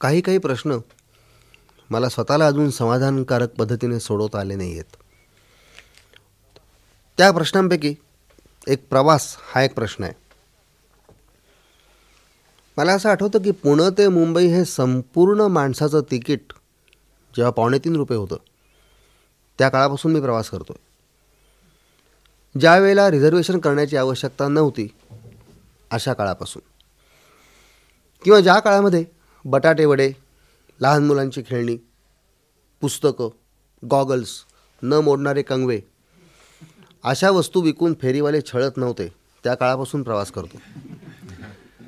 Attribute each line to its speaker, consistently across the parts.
Speaker 1: काही काही प्रश्न मला स्वतःला अजून समाधानकारक पद्धतीने सोडवता आले नाही आहेत त्या प्रश्नांपैकी एक प्रवास हा एक प्रश्न आहे. मला असं आठवतं की पुणे ते मुंबई हे संपूर्ण माणसाचं तिकीट जेव्हा पावणे तीन रुपये होतं त्या काळापासून मी प्रवास करतो आहे ज्या वेळेला रिझर्वेशन करण्याची आवश्यकता नव्हती अशा काळापासून. किंवा ज्या काळामध्ये बटाटेवडे लहान मुलांची खेळणी पुस्तकं गॉगल्स न मोडणारे कंगवे. अशा वस्तू विकून फेरीवाले छळत नव्हते. त्या काळापासून प्रवास करतो.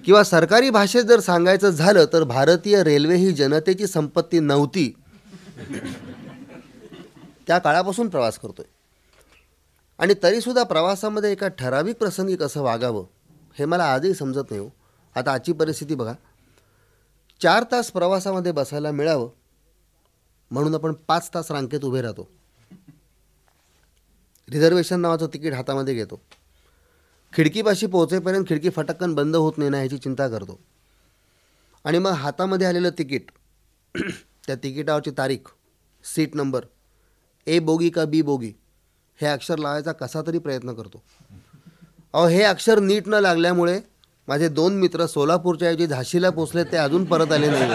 Speaker 1: किंवा सरकारी भाषेत जर सांगायचं झालं तर भारतीय रेल्वे ही जनतेची संपत्ती नव्हती. त्या काळापासून प्रवास करतोय. आणि तरीसुद्धा प्रवासामध्ये एका ठराविक प्रसंगी कसं वागावं हे मला आजही समजत नाही हो. आता आजची परिस्थिती बघा. चार तास प्रवासामध्ये बसायला मिळावं म्हणून आपण पाच तास रांकेत उभे राहतो. रिझर्वेशन नावाचं तिकीट हातामध्ये घेतो. खिडकीपाशी पोहोचेपर्यंत खिडकी फटक्कन बंद होत नाही ना ह्याची चिंता करतो. आणि मग हातामध्ये आलेलं तिकीट त्या तिकिटावरची तारीख सीट नंबर ए बोगी का बी बोगी हे अक्षर लावायचा कसा तरी प्रयत्न करतो. अहो हे अक्षर नीट न लागल्यामुळे माझे दोन मित्र सोलापूरच्या ऐवजी झाशीला पोचले ते अजून परत आले नाही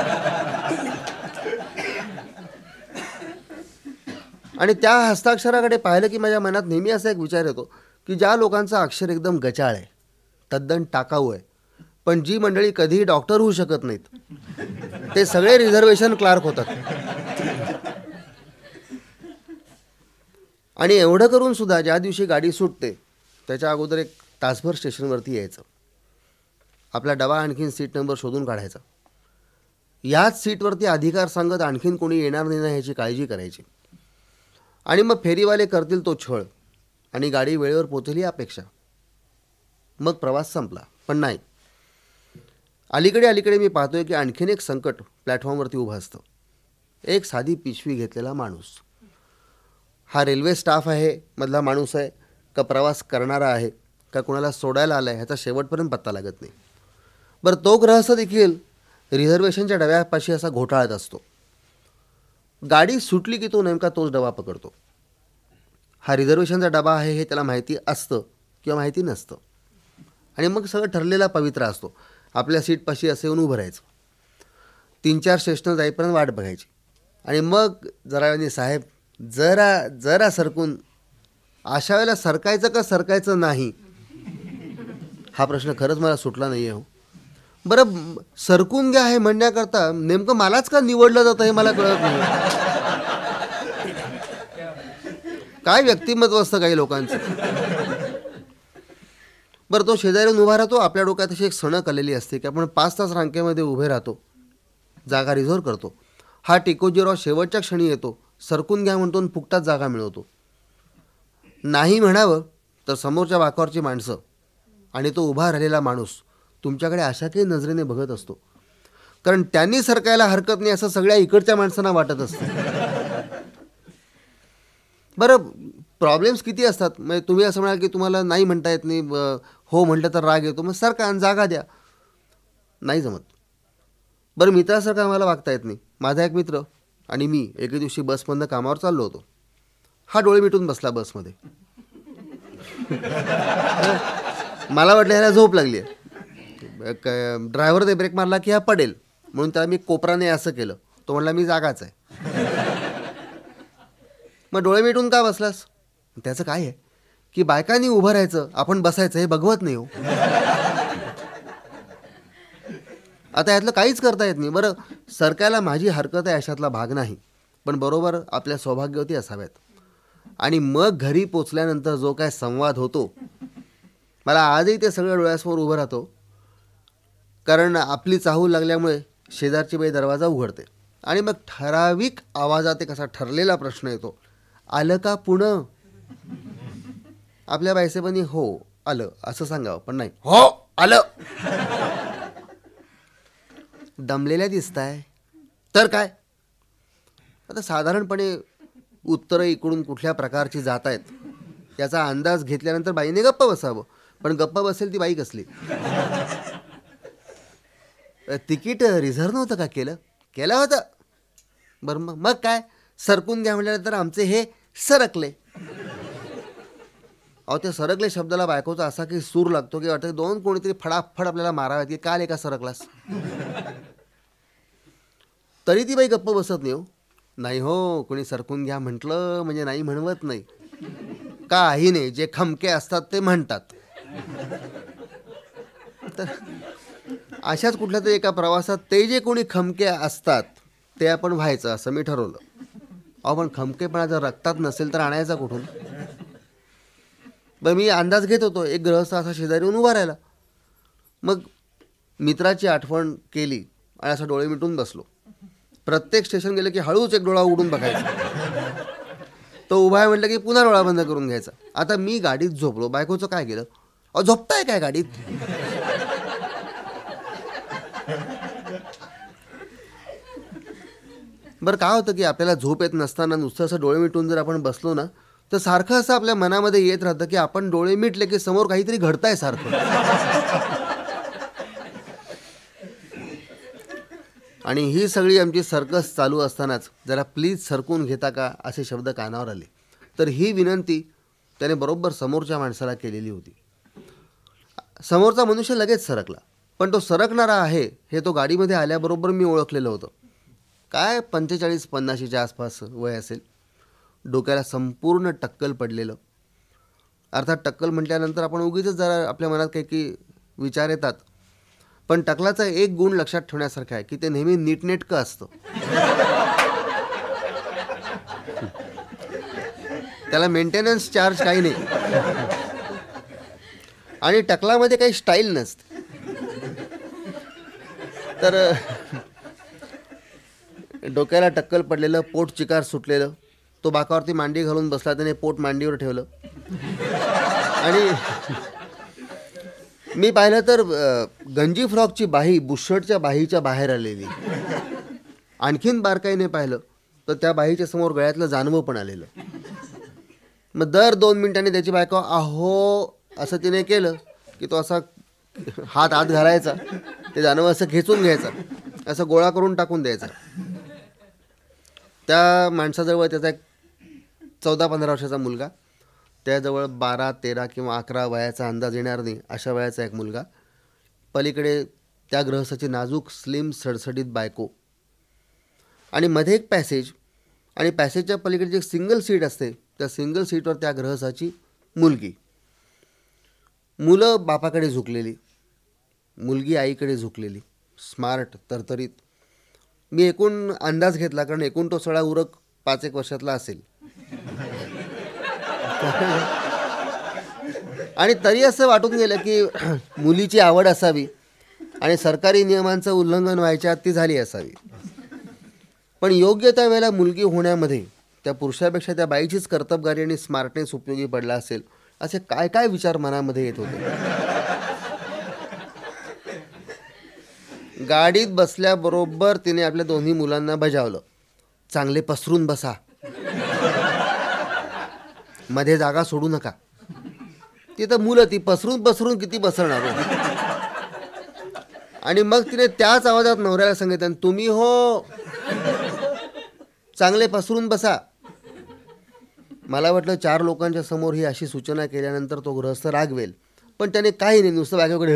Speaker 1: आणि त्या हस्ताक्षराकडे पाहिलं की माझ्या मनात नेहमी असा एक विचार येतो की ज्या लोकांचं अक्षर एकदम गचाळ आहे तद्दन टाकाऊ आहे पण जी मंडळी कधीही डॉक्टर होऊ शकत नाहीत ते सगळे रिझर्वेशन क्लार्क होतात. आणि एवढं करून सुद्धा ज्या दिवशी गाडी सुटते त्याच्या अगोदर एक तासभर स्टेशनवरती यायचं. आपला डबा आणखीन सीट नंबर शोधून काढायचा. याच सीटवरती अधिकार सांगत आणखीन कोणी येणार नाही ना ह्याची काळजी करायची. आणि मग फेरीवाले करतील तो छळ. आणि गाडी वेळेवर पोचली ही अपेक्षा. मग प्रवास संपला. पण नाही. अलीकडे अलीकडे मी पाहतोय की आणखीन एक संकट प्लॅटफॉर्मवरती उभं असतं. एक साधी पिशवी घेतलेला माणूस. हा रेल्वे स्टाफ आहे मधला माणूस आहे का प्रवास करणारा आहे का कुणाला सोडायला आला आहे ह्याचा शेवटपर्यंत पत्ता लागत नाही. बरं तो ग्रहस्थ देखील रिझर्वेशनच्या डब्यापाशी असा घोटाळत असतो. गाडी सुटली की तो नेमका तोच डबा पकडतो. हा रिझर्वेशनचा डबा आहे हे त्याला माहिती असतं किंवा माहिती नसतं. आणि मग सगळं ठरलेला पवित्र असतो. आपल्या सीटपाशी असे येऊन उभं राहायचं. तीन चार स्टेशनं जाईपर्यंत वाट बघायची. आणि मग जरा वेळाने साहेब जरा जरा सरकून अशा वेळेला सरकायचं का सरकायचं नाही? हा प्रश्न खरंच मला सुटला नाही आहे हो. बरं सरकून घ्या हे म्हणण्याकरता नेमकं मलाच का निवडलं जातं हे मला कळत नाही. काय व्यक्तिमत्व असतं काही लोकांचं? बरं तो शेजारीन उभा राहतो आपल्या डोक्यात अशी एक सणक आलेली असते की आपण पाच तास रांकेमध्ये उभे राहतो जागा रिझर्व करतो. हा टिकोजीराव शेवटच्या क्षणी येतो सरकून घ्या म्हणतो फुकटात जागा मिळवतो. नाही म्हणावं तर समोरच्या वाकावरची माणसं आणि तो उभा राहिलेला माणूस तुमच्याकडे अशा काही नजरेने बघत असतो. कारण त्यांनी सरकायला हरकत नाही असं सगळ्या इकडच्या माणसांना वाटत असतं. बरं प्रॉब्लेम्स किती असतात? म्हणजे तुम्ही असं म्हणाल की तुम्हाला नाही म्हणता येत नाही ब- हो म्हटलं तर राग येतो. मग सरकार जागा द्या. नाही जमत. बरं मित्रासारखं आम्हाला वागता येत नाही. माझा एक मित्र आणि मी एके दिवशी बसमधनं कामावर चाललो होतो. हा डोळे मिटून बसला बसमध्ये. मला वाटलं ह्याला झोप लागली आहे ड्रायव्हर ते ब्रेक मारला की हा पडेल. म्हणून त्याला मी कोपराने असं केलं. तो म्हणला मी जागाच आहे. मग डोळे मिटून का बसलास? त्याचं काय आहे? की बायकांनी उभं राहायचं आपण बसायचं हे बघवत नाही हो. आता यातलं काहीच करता येत नाही. बरं सरकायला माझी हरकत आहे अशातला भाग नाही. पण बरोबर आपल्या सौभाग्यवती असाव्यात. आणि मग घरी पोचल्यानंतर जो काय संवाद होतो मला आजही ते सगळं डोळ्यासमोर उभं राहतो. कारण आपली चाहूल लागल्यामुळे शेजारची बाई दरवाजा उघडते. आणि मग ठराविक आवाजात एक असा ठरलेला प्रश्न येतो. आलं का पुणं? आपल्या बायसेबांनी हो आलं असं सांगावं पण नाही. हो आलं. दमलेल्या दिसताय. तर काय? आता साधारणपणे उत्तरं इकडून कुठल्या प्रकारची जात आहेत याचा अंदाज घेतल्यानंतर बाईने गप्प बसावं. पण गप्प बसेल ती बाई कसली? तिकीट रिझर्व नव्हतं का केलं? केलं होतं. बरं मग मग काय? सरकून घ्या म्हटल्यानंतर आमचे हे सरकले. अहो ते सरकले शब्दाला बायकोचा असा की सूर लागतो की वाटतं दोन कोणीतरी फडाफड आपल्याला मारावेत की काल एका सरकलास. तरी ती बाई गप्प बसत नाही हो. नाही हो कोणी सरकून घ्या म्हटलं म्हणजे नाही म्हणवत नाही. काही नाही जे खमके असतात ते म्हणतात. तर अशाच कुठल्या तरी एका प्रवासात ते जे कोणी खमके असतात ते आपण व्हायचं असं मी ठरवलं. अहो पण खमकेपणा जर रक्तात नसेल तर आणायचा कुठून? बरं मी अंदाज घेत होतो एक ग्रहस्थ असा शेजारी येऊन उभा राहिला. मग मित्राची आठवण केली आणि असं डोळे मिटून बसलो. प्रत्येक स्टेशन गेलं की हळूच एक डोळा उडून बघायचा. तो उभा आहे म्हटलं की पुन्हा डोळा बंद करून घ्यायचा. आता मी गाडीत झोपलो बायकोचं काय केलं? अहो झोपताय काय गाडीत? बरं काय होतं की आपल्याला झोप येत नसताना नुसतं असं डोळे मिटून जर आपण बसलो ना तर सारखं असं आपल्या मनामध्ये येत राहतं की आपण डोळे मिटले की समोर काहीतरी घडतंय सारखं. आणि ही सगळी आमची सर्कस चालू असतानाच जरा प्लीज सरकून घेता का असे शब्द कानावर आले. तर ही विनंती त्याने बरोबर समोरच्या माणसाला केलेली होती. समोरचा मनुष्य लगेच सरकला. पण तो सरकणारा आहे हे तो गाडीमध्ये आल्याबरोबर मी ओळखलेलं होतं. काय पंचेचाळीस पन्नाशीच्या आसपास वय असेल. डोक्याला संपूर्ण टक्कल पडलेलं. अर्थात टक्कल म्हटल्यानंतर आपण उगीच जरा आपल्या मनात काही की विचार येतात. पण टकलाचा एक गुण लक्षात ठेवण्यासारखा आहे की ते नेहमी नीटनेटकं असतं. त्याला मेंटेनन्स चार्ज काही नाही. आणि टकलामध्ये काही स्टाईल नसते. तर डोक्याला टक्कल पडलेलं पोट चिकार सुटलेलं तो बाकावरती मांडी घालून बसला त्याने पोट मांडीवर ठेवलं. आणि मी पाहिलं तर गंजी फ्रॉकची बाही बुशर्टच्या बाहीच्या बाहेर आलेली. आणखीन बारकाईने पाहिलं तर त्या बाहीच्या समोर गळ्यातलं जानवं पण आलेलं. मग दर दोन मिनिटांनी त्याची बायको आहो असं तिने केलं की तो असा हात आत घालायचा. ते जानवं असं खेचून घ्यायचं. असं गोळा करून टाकून द्यायचा. त्या माणसाजवळ त्याचा एक चौदा पंधरा वर्षाचा मुलगा त्याजवळ बारा तेरा किंवा अकरा वयाचा अंदाज येणार नाही अशा वयाचा एक मुलगा. पलीकडे त्या ग्रहस्थाची नाजूक स्लिम सडसडीत बायको. आणि मध्ये एक पॅसेज आणि पॅसेजच्या पलीकडे जी सिंगल सीट असते त्या सिंगल सीटवर त्या ग्रहस्थाची मुलगी. मुलं बापाकडे झुकलेली. मुलगी आईकडे झुकलेली. स्मार्ट तरतरीत. मी एकूण अंदाज घेतला कारण एकूण तो सडा उरक पाच एक वर्षातला असेल. आणि तरी असं वाटून गेलं की मुलीची आवड असावी आणि सरकारी नियमांचं उल्लंघन व्हायच्या आत ती झाली असावी. पण योग्य त्या वेळेला मुलगी होण्यामध्ये त्या पुरुषापेक्षा त्या बाईचीच कर्तबगारी आणि स्मार्टनेस उपयोगी पडला असेल असे काय काय विचार मनामध्ये येत होते? गाडीत बसल्याबरोबर तिने आपल्या दोन्ही मुलांना बजावलं. चांगले पसरून बसा. मध्ये जागा सोडू नका. ती तर मुलं ती पसरून पसरून किती बसणार हो? आणि मग तिने त्याच आवाजात नवऱ्याला सांगितलं तुम्ही हो. चांगले पसरून बसा. मला वाटलं चार लोकांच्या समोर ही अशी सूचना केल्यानंतर तो गृहस्थ रागवेल. पण त्याने काही नाही नुसतं बायकोकडे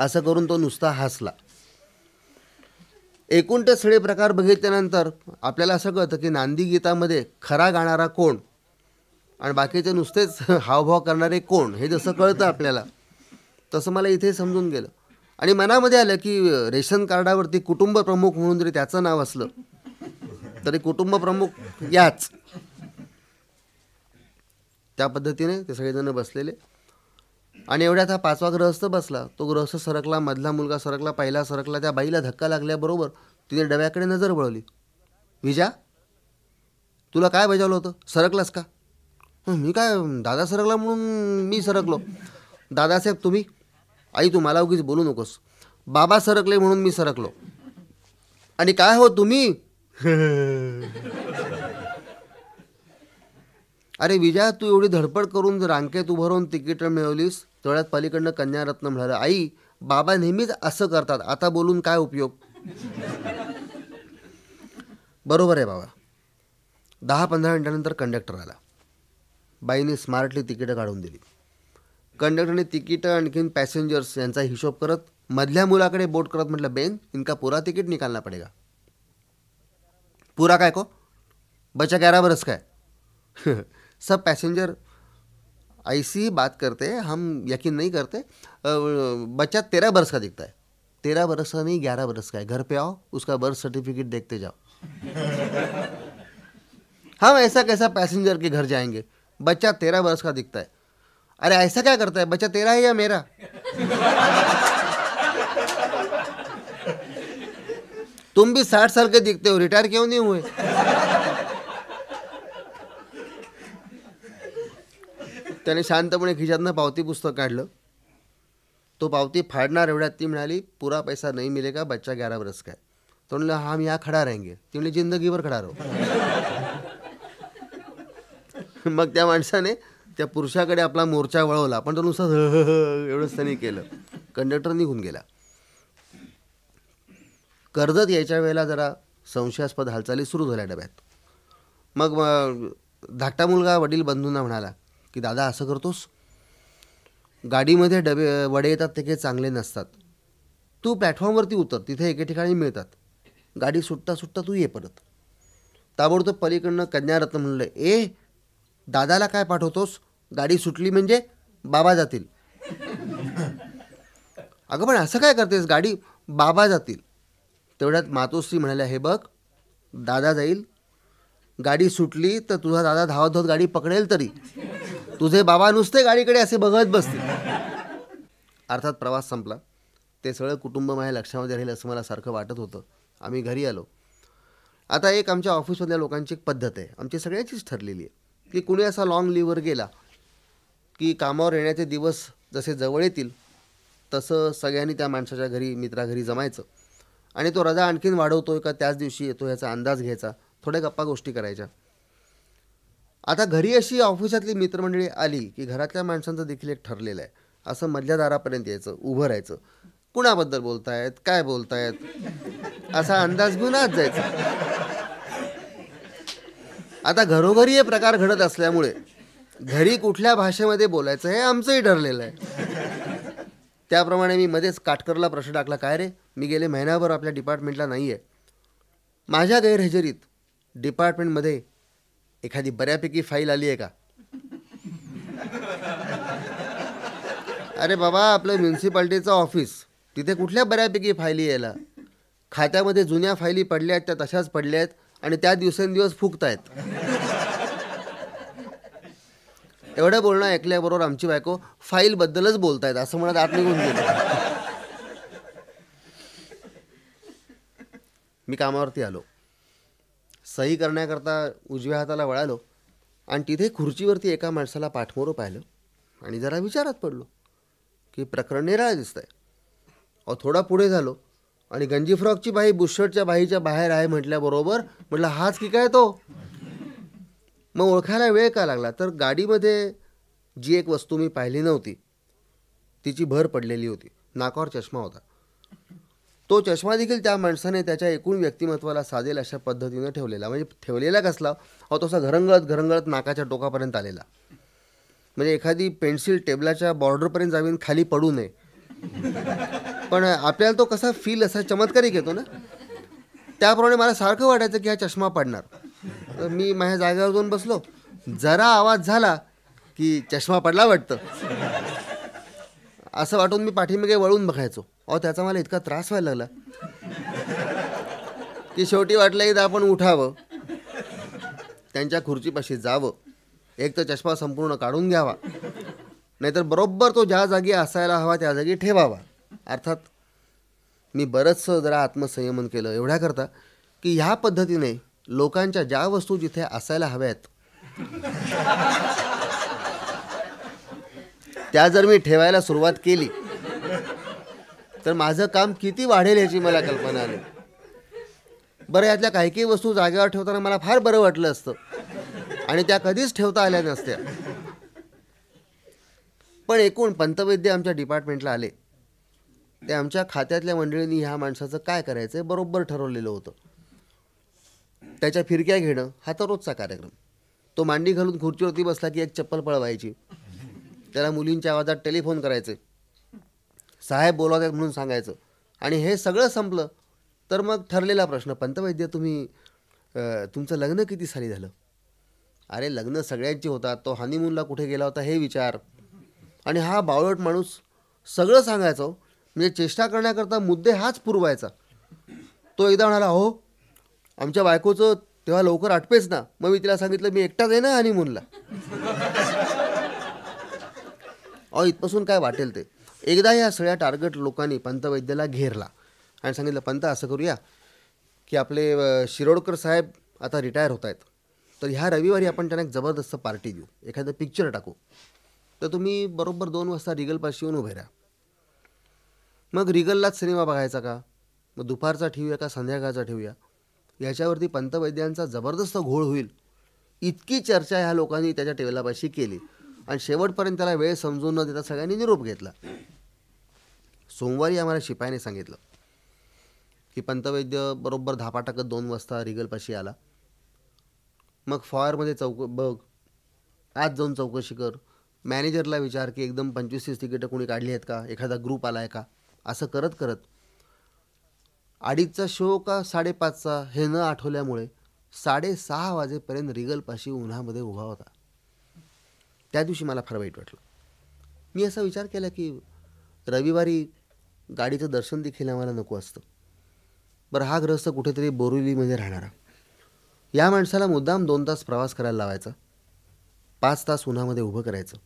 Speaker 1: असं करून तो नुसता हसला. एकूण ते सगळे प्रकार बघितल्यानंतर आपल्याला असं कळतं की नांदी गीतामध्ये खरा गाणारा कोण आणि बाकीचे नुसतेच हावभाव करणारे कोण हे जसं कळतं आपल्याला तसं मला इथे समजून गेलं. आणि मनामध्ये आलं की रेशन कार्डावरती कुटुंब प्रमुख म्हणून जरी त्याचं नाव असलं तरी कुटुंब प्रमुख याच. त्या पद्धतीने ते सगळेजण बसलेले. आणि एवढ्यात हा पाचवा ग्रहस्थ बसला. तो ग्रहस्थ सरकला मधला मुलगा सरकला पहिला सरकला त्या बाईला धक्का लागल्याबरोबर तिने डब्याकडे नजर वळवली. विजा तुला काय बजावलं होतं? सरकलास का? मी काय दादा सरकला म्हणून मी सरकलो. दादासाहेब तुम्ही? आई तू मला उगीच बोलू नकोस. बाबा सरकले म्हणून मी सरकलो. आणि काय हो तुम्ही? अरे विजया तू एवढी धडपड करून रांकेत उभं राहून तिकीट मिळवलीस तळ्यात पलीकडनं कन्यारत्न म्हणाला आई बाबा नेहमीच असं करतात. आता बोलून काय उपयोग? बरोबर आहे बाबा. दहा पंधरा मिनिटानंतर कंडक्टर आला. बाईने स्मार्टली तिकीटं काढून दिली. कंडक्टरने तिकीटं आणखीन पॅसेंजर्स यांचा हिशोब करत मधल्या मुलाकडे बोट करत म्हटलं बेन इनका पुरा तिकीट निकालना पडेगा. पुरा काय को? बचा गॅरावरच काय? सब पैसेंजर ऐसी ही बात करते हैं, हम यकीन नहीं करते। बच्चा तेरह बरस का दिखता है। तेरह बरस का नहीं, ग्यारह बरस का है। घर पे आओ, उसका बर्थ सर्टिफिकेट देखते जाओ। हम ऐसा कैसा पैसेंजर के घर जाएँगे? बच्चा तेरह बरस का दिखता है। अरे, ऐसा क्या करता है? बच्चा तेरा है या मेरा? तुम भी साठ साल के दिखते हो, रिटायर क्यों नहीं हुए? त्याने शांतपणे खिशातनं पावती पुस्तक काढलं. तो पावती फाडणार एवढ्यात ती म्हणाली पुरा पैसा नाही मिलेगा बच्चा ग्यारह बरस काय तो म्हणलं हा मी हा खडा रहेंगे. ती म्हणली जिंदगीभर खडा राहू. मग त्या माणसाने त्या पुरुषाकडे आपला मोर्चा वळवला. पण तो नुसतं एवढंच त्यांनी केलं. कंडक्टर निघून गेला. कर्जत यायच्या वेळेला जरा संशयास्पद हालचाली सुरू झाल्या डब्यात. मग धाकटा मुलगा वडील बंधूंना म्हणाला की दादा असं करतोस? गाडीमध्ये डबे वडे येतात ते काही चांगले नसतात. तू प्लॅटफॉर्मवरती उतर तिथे एके ठिकाणी मिळतात. गाडी सुटता सुटता तू ये परत. ताबडतोब पलीकडनं कन्यारत्न म्हणलं ए दादाला काय पाठवतोस? गाडी सुटली म्हणजे बाबा जातील. अगं पण असं काय करतेस? गाडी बाबा जातील. तेवढ्यात मातोश्री म्हणाल्या हे बघ दादा जाईल. गाडी सुटली तर तुझा दादा धावत धावत गाडी पकडेल तरी. तुझे बाबा नुसते गाडीकडे असे बघत बसतील. अर्थात प्रवास संपला. ते सगळं कुटुंब माझ्या लक्षामध्ये राहील असं मला सारखं वाटत होतं. आम्ही घरी आलो. आता एक आमच्या ऑफिसमधल्या लोकांची एक पद्धत आहे. आमची सगळ्यांचीच ठरलेली आहे. की कुणी असा लॉंग लिव्हवर गेला की कामावर येण्याचे दिवस जसे जवळ येतील तसं सगळ्यांनी त्या माणसाच्या घरी मित्राघरी जमायचं. आणि तो रजा आणखीन वाढवतोय का त्याच दिवशी येतो याचा अंदाज घ्यायचा. थोड्या गप्पा गोष्टी करायच्या. आता घरी अशी ऑफिसातली मित्रमंडळी आली की घरातल्या माणसांचं देखील एक ठरलेलं आहे. असं मधल्या दारापर्यंत यायचं उभं राहायचं. कुणाबद्दल बोलतायत काय बोलतायत? असा अंदाज घेऊन आज जायचा. आता घरोघरी हे प्रकार घडत असल्यामुळे घरी कुठल्या भाषेमध्ये बोलायचं हे आमचंही ठरलेलं आहे. त्याप्रमाणे मी मध्येच काटकरला प्रश्न टाकला काय रे? मी गेले महिनाभर आपल्या डिपार्टमेंटला नाही आहे माझ्या गैरहजेरीत डिपार्टमेंटमध्ये एखादी बऱ्यापैकी फाईल आली आहे का? अरे बाबा आपलं म्युन्सिपाल्टीचं ऑफिस. तिथे कुठल्या बऱ्यापैकी फायली यायला? खात्यामध्ये जुन्या फायली पडल्या आहेत त्या तशाच पडल्या आहेत आणि त्या दिवसेंदिवस फुकत आहेत एवढं बोलणं ऐकल्याबरोबर आमची बायको फाईलबद्दलच बोलतायत असं म्हणत आत निघून गेलो. मी कामावरती आलो. सही करण्याकरता उजव्या हाताला वळालो आणि तिथे खुर्चीवरती एका माणसाला पाठमोरं पाहिलं आणि जरा विचारात पडलो की प्रकरण निराळं आहे अहो थोडा पुढे झालो आणि गंजी फ्रॉकची बाई बुशर्टच्या बाईच्या बाहेर आहे म्हटल्याबरोबर म्हटलं हाच की काय तो? मग ओळखायला वेळ का लागला? तर गाडीमध्ये जी एक वस्तू मी पाहिली नव्हती तिची भर पडलेली होती. नाकावर चष्मा होता. तो चष्मा देखील त्या माणसाने त्याच्या एकूण व्यक्तिमत्वाला साधेल अशा पद्धतीनं ठेवलेला. म्हणजे ठेवलेला कसला? अहो तसा घरंगळत घरंगळत नाकाच्या टोकापर्यंत आलेला. म्हणजे एखादी पेन्सिल टेबलाच्या बॉर्डरपर्यंत जावीन खाली पडू नये. पण आपल्याला तो कसा फील असा चमत्कारिक येतो ना? त्याप्रमाणे मला सारखं वाटायचं की हा चष्मा पडणार. तर मी माझ्या जागेवर जाऊन बसलो. जरा आवाज झाला की चष्मा पडला वाटतं. असं वाटून मी पाठीमागे वळून बघायचो. अहो त्याचा मला इतका त्रास व्हायला लागला. की शेवटी वाटलं की आपण उठावं. त्यांच्या खुर्चीपाशी जावं. एक तर चष्मा संपूर्ण काढून घ्यावा. नाहीतर बरोबर तो ज्या जागी असायला हवा त्या जागी ठेवावा. अर्थात मी बरंचसं जरा आत्मसंयमन केलं एवढ्याकरता की ह्या पद्धतीने लोकांच्या ज्या वस्तू जिथे असायला हव्यात त्या जर मी ठेवायला सुरुवात केली तर माझं काम किती वाढेल याची मला कल्पना आली बरं यातल्या काही काही वस्तू जागेवर ठेवताना मला फार बरं वाटलं असतं. आणि त्या कधीच ठेवता आल्या नसत्या. पण एकूण पंतवैद्य आमच्या डिपार्टमेंटला आले. ते आमच्या खात्यातल्या मंडळींनी ह्या माणसाचं काय करायचं आहे बरोबर ठरवलेलं होतं. त्याच्या फिरक्या घेणं हा तर रोजचा कार्यक्रम. तो मांडी घालून खुर्चीवरती बसला की एक चप्पल पळवायची. त्याला मुलींच्या आवाजात टेलिफोन करायचे साहेब बोलवत आहेत म्हणून सांगायचं. आणि हे सगळं संपलं तर मग ठरलेला प्रश्न पंतवैद्य तुम्ही तुमचं लग्न किती साली झालं? अरे लग्न सगळ्यांची होतात तो हनीमूनला कुठे गेला होता हे विचार. आणि हा बावळट माणूस सगळं सांगायचो म्हणजे चेष्टा करण्याकरता मुद्दे हाच पुरवायचा. तो एकदा म्हणाला हो आमच्या बायकोचं तेव्हा लवकर आटपेच ना मग मी तिला सांगितलं मी एकटाच आहे ना हनीमूनला अहो इथपासून काय वाटेल ते? एकदा या सगळ्या टार्गेट लोकांनी पंतवैद्याला घेरला. आणि सांगितलं पंत असं करूया की आपले शिरोडकर साहेब आता रिटायर होत आहेत. तर ह्या रविवारी आपण त्यांना एक जबरदस्त पार्टी देऊ. एखादं पिक्चर टाकू. तर तुम्ही बरोबर दोन वाजता रिगलपाशी येऊन उभे राहा. मग रिगललाच सिनेमा बघायचा का? मग दुपारचा ठेवूया का संध्याकाळचा ठेवूया? याच्यावरती पंतवैद्यांचा जबरदस्त घोळ होईल. इतकी चर्चा ह्या लोकांनी त्याच्या टेबलापाशी केली. आणि शेवटपर्यंत त्याला वेळ समजून न देता सगळ्यांनी निरोप घेतला. सोमवारी आम्हाला शिपायाने सांगितलं की पंतवैद्य बरोबर धापा टाकत दोन वाजता रिगलपाशी आला. मग फॉयरमध्ये चौक बघ आज जाऊन चौकशी कर. मॅनेजरला विचार की एकदम पंचवीस तीस तिकीटं कोणी काढली आहेत का? एखादा ग्रुप आला आहे का? असं करत करत. अडीचचा शो का साडेपाचचा हे न आठवल्यामुळे साडेसहा वाजेपर्यंत रिगलपाशी उन्हामध्ये उभा होता. त्या दिवशी मला फार वाईट वाटलं. मी असा विचार केला की रविवारी गाडीचं दर्शन देखील आम्हाला नको असतं. बरं हा ग्रस्त कुठेतरी बोरिवलीमध्ये राहणारा. या माणसाला मुद्दाम दोन तास प्रवास करायला लावायचा. पाच तास उन्हामध्ये उभं करायचं.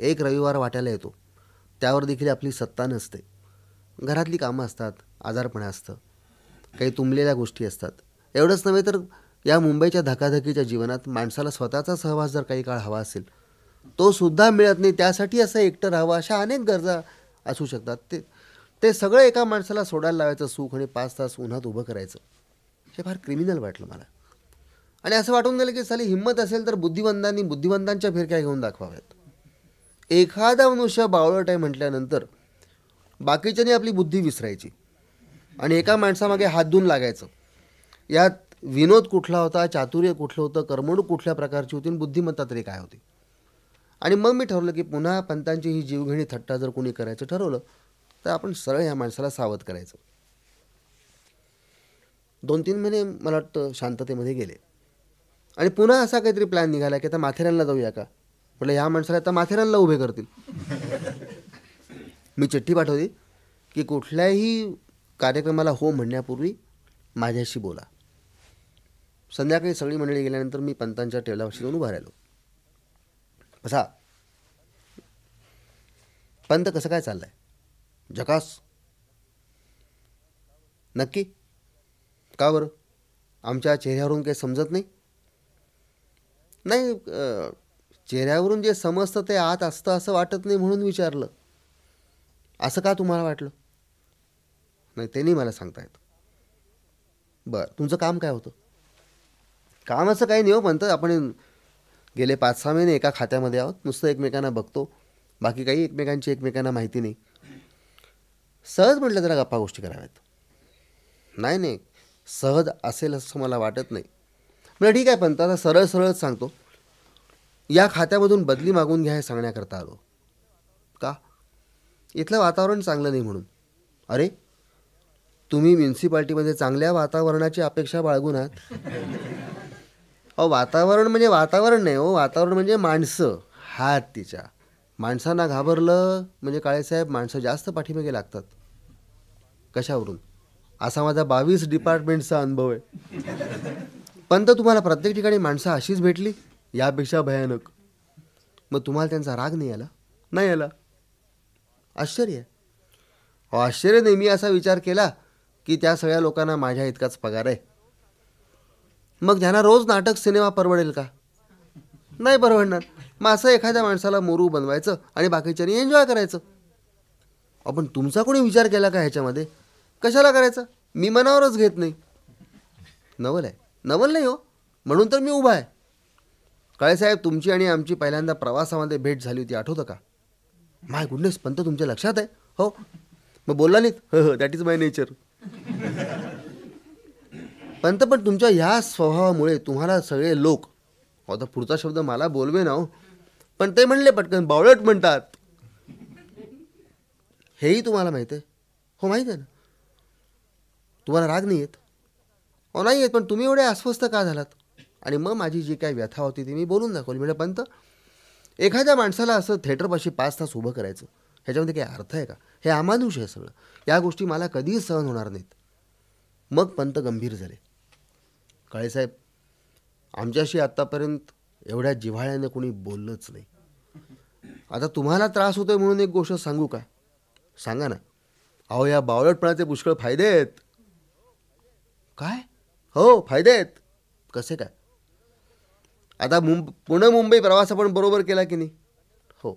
Speaker 1: एक रविवार वाट्याला येतो. त्यावर देखील आपली सत्ता नसते. घरातली कामं असतात आजारपणा असतं काही तुंबलेल्या गोष्टी असतात. एवढंच नव्हे तर या मुंबईच्या धकाधकीच्या जीवनात माणसाला स्वतःचा सहवास जर काही काळ हवा असेल तो सुद्धा मिळत नाही. त्यासाठी असं एकटं राहावं अशा अनेक गरजा असू शकतात. ते ते सगळं एका माणसाला सोडायला लावायचं सुख आणि पाच तास उन्हात उभं करायचं हे फार क्रिमिनल वाटलं मला. आणि असं वाटून गेलं की साली हिंमत असेल तर बुद्धिवंतांनी बुद्धिवंतांच्या फिरक्या घेऊन दाखवाव्यात. एखादा मनुष्य बावळट आहे म्हटल्यानंतर बाकीच्यांनी आपली बुद्धी विसरायची आणि एका माणसामागे हात धुवून लागायचं. यात विनोद कुठला होता चातुर्य कुठलं होतं करमणूक कुठल्या प्रकारची होती आणि बुद्धिमत्ता तरी काय होती? आणि मग मी ठरवलं की पुन्हा पंतांची ही जीवघेणी थट्टा जर कोणी करायचं ठरवलं तर आपण सरळ ह्या माणसाला सावध करायचं. दोन तीन महिने मला वाटतं शांततेमध्ये गेले. आणि पुन्हा असा काहीतरी प्लॅन निघाला की आता माथेरानला जाऊया का? म्हटलं ह्या माणसाला आता माथेरानला उभे करतील. मी चिठ्ठी पाठवली की कुठल्याही कार्यक्रमाला हो म्हणण्यापूर्वी माझ्याशी बोला. संध्याकाळी सगळी मंडळी गेल्यानंतर मी पंतांच्या टेबलापाशी जाऊन उभा राहिलो. बसा. पंत कसं काय चाललंय? जकास? नक्की? का बरं? आमच्या चेहऱ्यावरून काही समजत नाही? नाही चेहऱ्यावरून जे समजतं ते आत असतं असं वाटत नाही म्हणून विचारलं. असं का तुम्हाला वाटलं? नाही ते नाही मला सांगता येत. बरं तुमचं काम काय होतं? काम असं काही नाही हो पंत. आपण गेले पाच सहा महिने एका खात्यामध्ये आहोत. नुसतं एकमेकांना बघतो. बाकी काही एकमेकांची एकमेकांना माहिती नाही. सहज म्हटलं जरा गप्पा गोष्टी कराव्यात. नाही नाही. सहज असेल असं मला वाटत नाही. म्हणजे ठीक आहे पण आता सरळ सरळच सांगतो. या खात्यामधून बदली मागून घ्या हे सांगण्याकरता आलो. का? इथलं वातावरण चांगलं नाही म्हणून. अरे तुम्ही म्युन्सिपाल्टीमध्ये चांगल्या वातावरणाची अपेक्षा बाळगून आहात. अहो वातावरण म्हणजे वातावरण नाही हो. वातावरण म्हणजे माणसं. हात तिच्या. माणसांना घाबरलं म्हणजे काळेसाहेब माणसं जास्त पाठीमागे लागतात. कशावरून? असा माझा बावीस डिपार्टमेंटचा अनुभव आहे. पण तर तुम्हाला प्रत्येक ठिकाणी माणसं अशीच भेटली? यापेक्षा भयानक. मग तुम्हाला त्यांचा राग नाही आला? नाही आला. आश्चर्य आहे. अहो आश्चर्य नाही. मी असा विचार केला की त्या सगळ्या लोकांना माझ्या इतकाच पगार आहे. मग त्यांना रोज नाटक सिनेमा परवडेल का? नाही परवडणार. मग असं एखाद्या माणसाला मोरू बनवायचं आणि बाकीच्यांनी एन्जॉय करायचं. आपण तुमचा कोणी विचार केला का ह्याच्यामध्ये? कशाला करायचं? मी मनावरच घेत नाही. नवल आहे. नवल नाही हो. म्हणून तर मी उभा आहे. काळेसाहेब तुमची आणि आमची पहिल्यांदा प्रवासामध्ये भेट झाली होती. आठवतं का? माय गुडनेस पंत तुमच्या लक्षात आहे? हो. मग बोलला नाहीत हो हो that is my nature Pant पण तुमच्या ह्या स्वभावामुळे तुम्हाला सगळे लोक हो आता पुढचा शब्द मला बोलवे ना हो. पण ते म्हणले पटकन बावळट म्हणतात. हेही तुम्हाला माहीत आहे. हो माहीत आहे ना? तुम्हाला राग नाही येत? हो नाही येत पण तुम्ही एवढे अस्वस्थ का झालात? आणि मग माझी जी काय व्यथा होती ती मी बोलून दाखवली. म्हणजे पंत एखाद्या माणसाला असं थिएटरपाशी पाच तास उभं करायचं ह्याच्यामध्ये काही अर्थ आहे का? हे अमानुष आहे सगळं. या गोष्टी मला कधीही सहन होणार नाहीत. मग पंत गंभीर झाले. काळेसाहेब आमच्याशी आत्तापर्यंत एवढ्या जिव्हाळ्याने कोणी बोललंच नाही. आता तुम्हाला त्रास होतोय म्हणून एक गोष्ट सांगू का? सांगा ना. अहो या बावळटपणाचे पुष्कळ फायदे आहेत. काय? हो फायदे आहेत. कसे काय? आता मुंब पुणे मुंबई प्रवास आपण बरोबर केला की नाही? हो.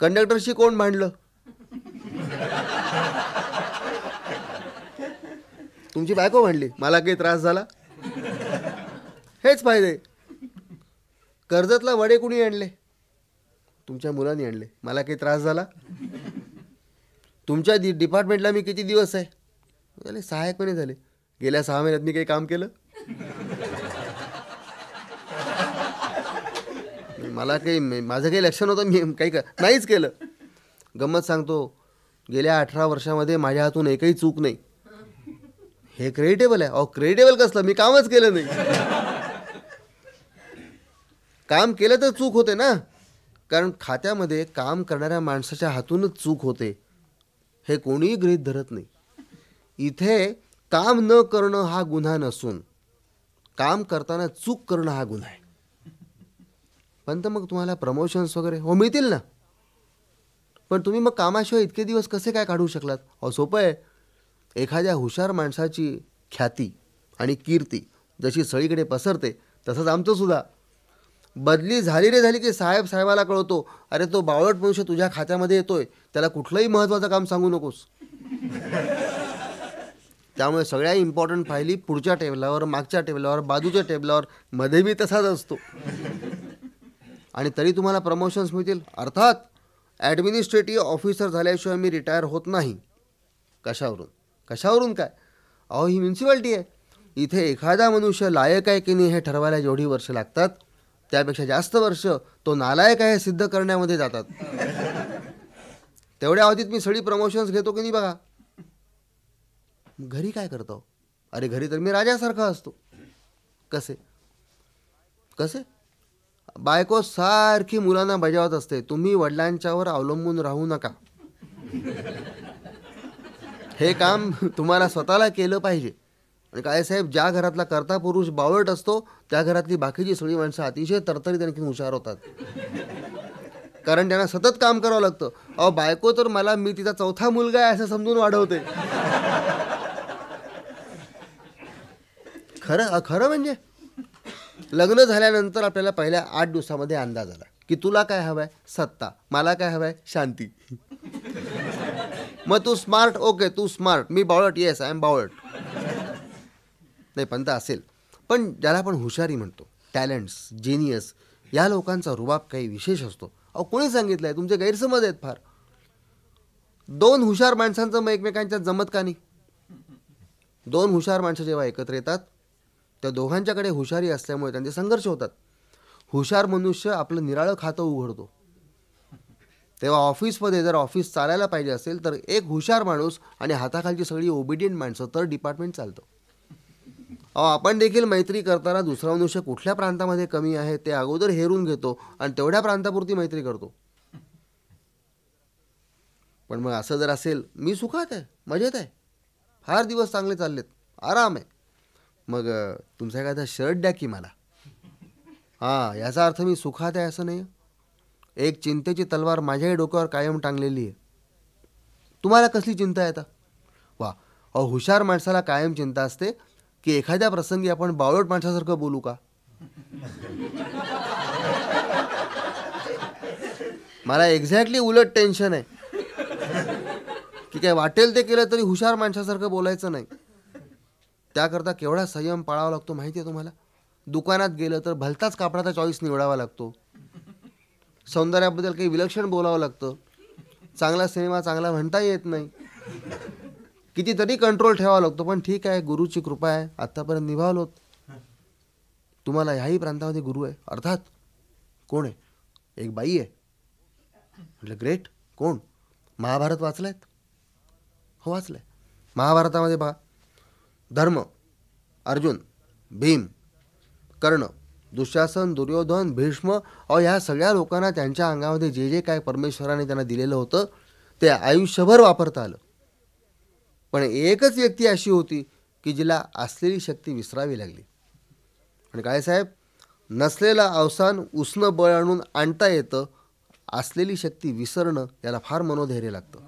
Speaker 1: कंडक्टरशी कोण भांडलं तुमची बायको भांडली मला काही त्रास झाला? हेच फायदे. कर्जतला वडे कुणी आणले? तुमच्या मुलांनी आणले. मला काही त्रास झाला? तुमच्या दि डिपार्टमेंटला मी किती दिवस आहे? झाले सहायक महिने झाले. गेल्या सहा महिन्यात मी काही काम केलं? मला काही माझं काही लक्ष नव्हतं. मी काही का नाहीच केलं. गंमत सांगतो. गेल्या अठरा वर्षामध्ये माझ्या हातून एकही चूक नाही. हे क्रेडिटेबल आहे. अहो क्रेडिटेबल कसलं? मी कामच केलं नाही. काम केलं तर चूक होते ना? कारण खात्यामध्ये काम करणाऱ्या माणसाच्या हातूनच चूक होते. हे कोणीही गृहीत धरत नाही. इथे काम न करणं हा गुन्हा नसून काम करताना चूक करणं हा गुन्हा आहे. पण तर मग तुम्हाला प्रमोशन्स वगैरे हो मिळतील ना? पण तुम्ही मग कामाशिवाय इतके दिवस कसे काय काढू शकलात? अहो सोपं आहे. एखाद्या हुशार माणसाची ख्याती आणि कीर्ती जशी सळीकडे पसरते तसंच आमचंसुद्धा बदली झाली रे झाली की साहेब साहेबाला कळवतो. अरे तो बावळट मनुष्य तुझ्या खात्यामध्ये येतोय. त्याला कुठलंही महत्त्वाचं काम सांगू नकोस. त्यामुळे सगळ्या इम्पॉर्टंट फायली पुढच्या टेबलावर मागच्या टेबलावर बाजूच्या टेबलावर मध्ये बी तसाच असतो. आणि तरी तुम्हाला प्रमोशन्स मिळतील. अर्थात ॲडमिनिस्ट्रेटिव्ह ऑफिसर झाल्याशिवाय मी रिटायर होत नाही. कशावरून? कशावरून काय? अहो ही म्युन्सिपाल्टी आहे. इथे एखादा मनुष्य लायक आहे की नाही हे ठरवायला जेवढी वर्ष लागतात. त्यापेक्षा जास्त वर्ष तो नालायक आहे सिद्ध करण्यामध्ये जातात. तेवढ्या अवधीत मी सगळी प्रमोशन्स घेतो की नाही बघा. घरी काय करतो? अरे घरी तर मी राजासारखा असतो. कसे? कसे? बायको सारखी मुलांना बजावत असते. तुम्ही वडिलांच्यावर अवलंबून राहू नका. हे काम तुम्हाला स्वतःला केलं पाहिजे. आणि काय साहेब ज्या घरातला कर्ता पुरुष बावळट असतो त्या घरातली बाकीची सगळी माणसं अतिशय तरतरीत आणखी हुशार होतात. कारण त्यांना सतत काम करावं लागतं. अहो बायको तर मला मी तिचा चौथा मुलगा आहे असं समजून वाढवते. खरं खरं म्हणजे? लग्न झाल्यानंतर आपल्याला पहिल्या आठ दिवसामध्ये अंदाज आला की तुला काय हवंय? सत्ता. मला काय हवंय? शांती. मग तू स्मार्ट ओके तू स्मार्ट मी बावळट येस आय एम बावळट. नाही पंत असेल. पण ज्याला आपण हुशारी म्हणतो टॅलेंट्स जेनियस या लोकांचा रुबाब काही विशेष असतो. अहो कोणी सांगितलं आहे तुमचे गैरसमज आहेत फार. दोन हुशार माणसांचं मग एकमेकांच्या जमत का नाही? दोन हुशार माणसं जेव्हा एकत्र येतात त्या दोघांच्याकडे हुशारी असल्यामुळे त्यांचे संघर्ष होतात. हुशार मनुष्य आपलं निराळं खातं उघडतो. तेव्हा ऑफिसमध्ये जर ऑफिस चालायला पाहिजे असेल तर एक हुशार माणूस आणि हाताखालची सगळी ओबिडियंट माणसं तर डिपार्टमेंट चालतं. अहो आपण देखील मैत्री करताना दुसरा मनुष्य कुठल्या प्रांतामध्ये कमी आहे ते अगोदर हेरून घेतो आणि तेवढ्या प्रांतापुरती मैत्री करतो. पण मग असं जर असेल मी सुखात आहे मजेत आहे. फार दिवस चांगले चाललेत आराम आहे. मग तुमचा एखादा शर्ट द्या की मला. हां याचा अर्थ मी सुखात आहे असं नाही. एक चिंतेची तलवार माझ्याही डोक्यावर कायम टांगलेली आहे. तुम्हाला कसली चिंता आहे आता? वा अहो हुशार माणसाला कायम चिंता असते की एखाद्या प्रसंगी आपण बावळट माणसासारखं बोलू का? मला एक्झॅक्टली उलट टेन्शन आहे. की काय वाटेल ते केलं तरी हुशार माणसासारखं बोलायचं नाही. त्याकरता केवढा संयम पाळावा लागतो माहिती आहे तुम्हाला? दुकानात गेलं तर भलताच कापडाचा चॉईस निवडावा लागतो. सौंदर्याबद्दल काही विलक्षण बोलावं लागतं. चांगला सिनेमा चांगला म्हणता येत नाही. कितीतरी कंट्रोल ठेवावा लागतो पण ठीक आहे गुरुची कृपा आहे. आत्तापर्यंत निभावलोत तुम्हाला ह्याही प्रांतामध्ये गुरु आहे. अर्थात कोण आहे? एक बाई आहे. म्हटलं ग्रेट कोण? महाभारत वाचलायत हो वाचलंय. महाभारतामध्ये पहा. धर्म अर्जुन भीम कर्ण दुःशासन दुर्योधन भीष्म अ ह्या सगळ्या लोकांना त्यांच्या अंगामध्ये जे जे काय परमेश्वराने त्यांना दिलेलं होतं ते आयुष्यभर वापरता आलं. पण एकच व्यक्ती अशी होती की जिला असलेली शक्ती विसरावी लागली. आणि काय साहेब? नसलेलं अवसान उष्ण बळ आणून आणता येतं असलेली शक्ती विसरणं याला फार मनोधैर्य लागतं.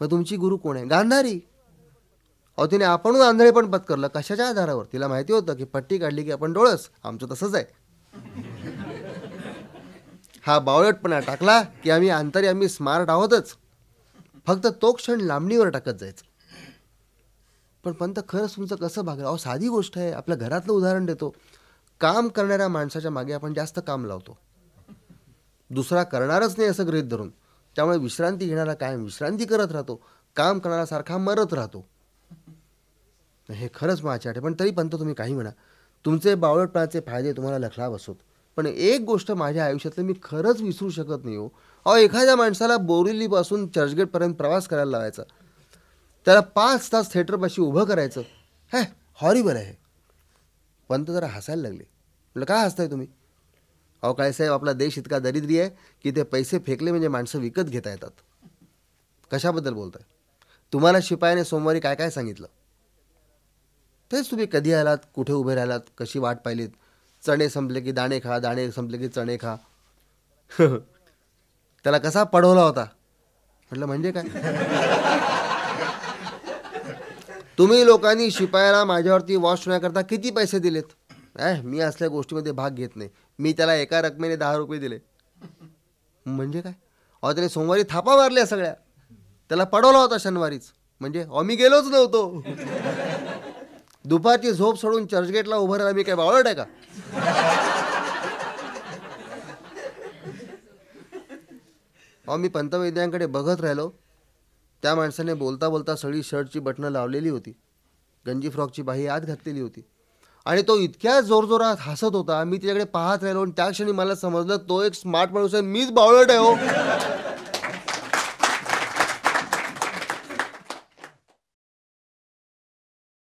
Speaker 1: मग तुमची गुरु कोण आहे? गांधारी. अहो तिने आपणच आंधळे पण पत्करलं. कशाच्या आधारावर? तिला माहिती होतं की पट्टी काढली की आपण डोळस. आमचं तसंच आहे. हा बावळटपणा टाकला की आम्ही अंतरी आम्ही स्मार्ट आहोतच. फक्त तो क्षण लांबणीवर टाकत जायचं. पण पंत खरंच तुमचं कसं भागलं? अहो साधी गोष्ट आहे. आपल्या घरातलं उदाहरण देतो. काम करणाऱ्या माणसाच्या मागे आपण जास्त काम लावतो. दुसरा करणारच नाही असं गृहित धरून. त्यामुळे विश्रांती घेणारा कायम विश्रांती करत राहतो. काम करणारा सारखा मरत राहतो. हे खरंच माझ्या आहे. पण तरी पंत तुम्ही काही म्हणा. तुमचे बावळटपणाचे फायदे तुम्हाला लखला बसोत पण एक गोष्ट माझ्या आयुष्यातलं मी खरंच विसरू शकत नाही हो. अहो एखाद्या माणसाला बोरिवलीपासून चर्चगेटपर्यंत प्रवास करायला लावायचा. त्याला पाच तास थिएटरपाशी उभं करायचं. हॅ हॉरिबल आहे. पंत जरा हसायला लागले. म्हटलं काय हसताय तुम्ही? अहो काय साहेब आपला देश इतका दरिद्री आहे की ते पैसे फेकले म्हणजे माणसं विकत घेता येतात. कशाबद्दल बोलताय? तुम्हाला शिपायाने सोमवारी काय काय सांगितलं? तेच तुम्ही कधी आलात? कुठे उभे राहिलात? कशी वाट पाहिलीत? चणे संपले की दाणे खा दाणे संपले की चणे खा. त्याला कसा पडवला होता? म्हटलं म्हणजे काय? तुम्ही लोकांनी शिपायाला माझ्यावरती वॉश होण्याकरता किती पैसे दिलेत? ऐ मी असल्या गोष्टीमध्ये भाग घेत नाही. मी त्याला एका रकमेने दहा रुपये दिले. म्हणजे काय? अहो त्याने सोमवारी थापा मारल्या सगळ्या. त्याला पडवला होता शनिवारीच. म्हणजे अहो मी गेलोच नव्हतो. दुपारची झोप सोडून चर्चगेटला उभं राहिला मी काय बावळट आहे का? अहो मी पंतवैद्यांकडे बघत राहिलो. त्या माणसाने बोलता बोलता सगळी शर्टची बटणं लावलेली होती. गंजी फ्रॉकची बाही आत घातलेली होती. आणि तो इतक्या जोरजोरात हसत होता. मी त्याच्याकडे पाहत राहिलो आणि त्या क्षणी मला समजलं तो एक स्मार्ट माणूस आहे. मीच बावळट आहे हो.